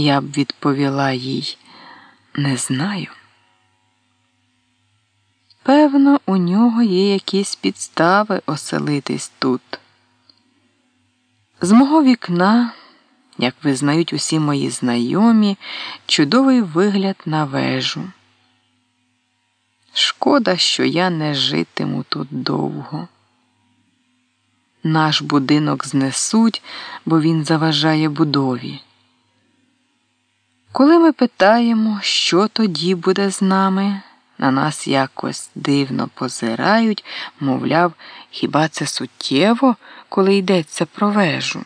Я б відповіла їй не знаю. Певно, у нього є якісь підстави оселитись тут. З мого вікна, як визнають усі мої знайомі, чудовий вигляд на вежу. Шкода, що я не житиму тут довго. Наш будинок знесуть, бо він заважає будові. Коли ми питаємо, що тоді буде з нами, на нас якось дивно позирають, мовляв, хіба це суттєво, коли йдеться про вежу?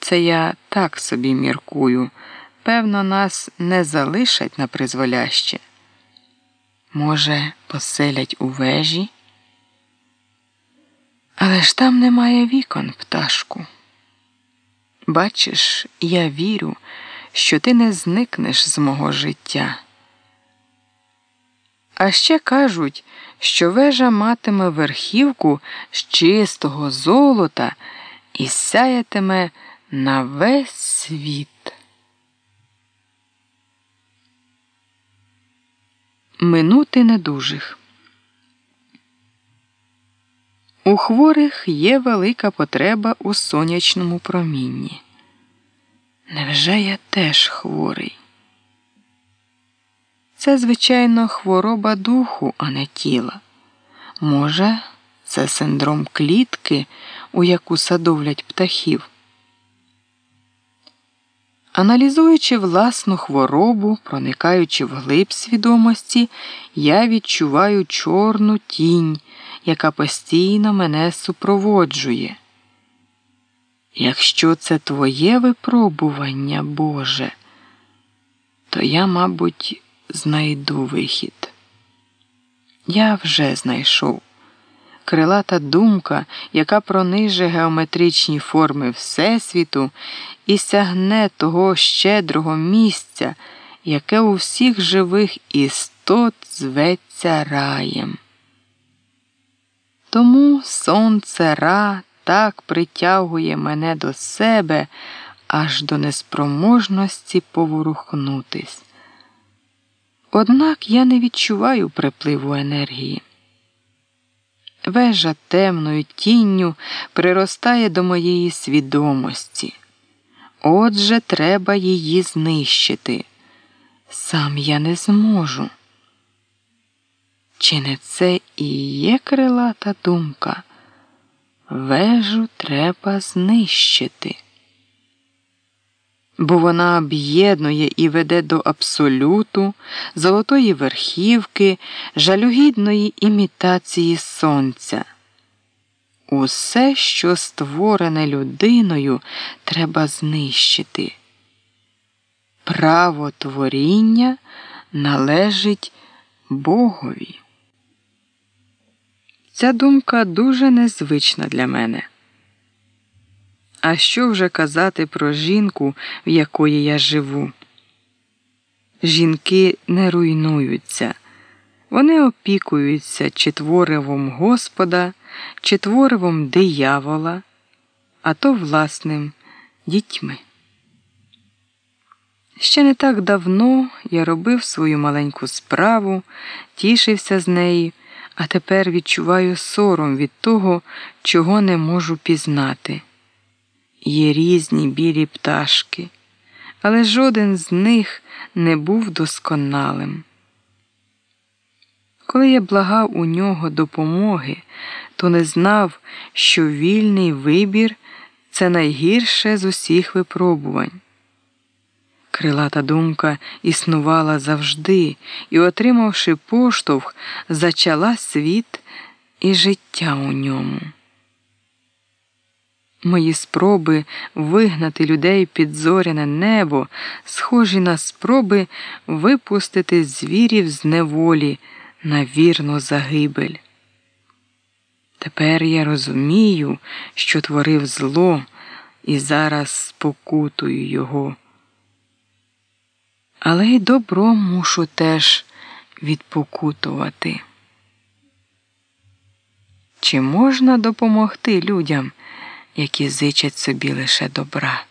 Це я так собі міркую. Певно, нас не залишать на призволяще. Може, поселять у вежі? Але ж там немає вікон, пташку. Бачиш, я вірю, що ти не зникнеш з мого життя. А ще кажуть, що вежа матиме верхівку з чистого золота і сяятиме на весь світ. Минути недужих. У хворих є велика потреба у сонячному промінні. Невже я теж хворий? Це, звичайно, хвороба духу, а не тіла. Може, це синдром клітки, у яку садовлять птахів. Аналізуючи власну хворобу, проникаючи в глиб свідомості, я відчуваю чорну тінь, яка постійно мене супроводжує. Якщо це твоє випробування, Боже, то я, мабуть, знайду вихід. Я вже знайшов крилата думка, яка прониже геометричні форми Всесвіту і сягне того щедрого місця, яке у всіх живих істот зветься раєм. Тому сонце ра так притягує мене до себе аж до неспроможності поворухнутись. Однак я не відчуваю припливу енергії. Вежа темною тінню приростає до моєї свідомості. Отже, треба її знищити. Сам я не зможу. Чи не це і є крилата думка? Вежу треба знищити бо вона об'єднує і веде до абсолюту, золотої верхівки, жалюгідної імітації сонця. Усе, що створене людиною, треба знищити. Право творіння належить Богові. Ця думка дуже незвична для мене. А що вже казати про жінку, в якої я живу? Жінки не руйнуються, вони опікуються чи творивом Господа, чи творивом диявола, а то власним дітьми. Ще не так давно я робив свою маленьку справу, тішився з неї, а тепер відчуваю сором від того, чого не можу пізнати. Є різні білі пташки, але жоден з них не був досконалим. Коли я благав у нього допомоги, то не знав, що вільний вибір це найгірше з усіх випробувань. Крилата думка існувала завжди і, отримавши поштовх, зачала світ і життя у ньому. Мої спроби вигнати людей під зоряне небо, схожі на спроби випустити звірів з неволі на вірну загибель. Тепер я розумію, що творив зло і зараз спокутую його. Але й добро мушу теж відпокутувати. Чи можна допомогти людям? які зичать собі лише добра.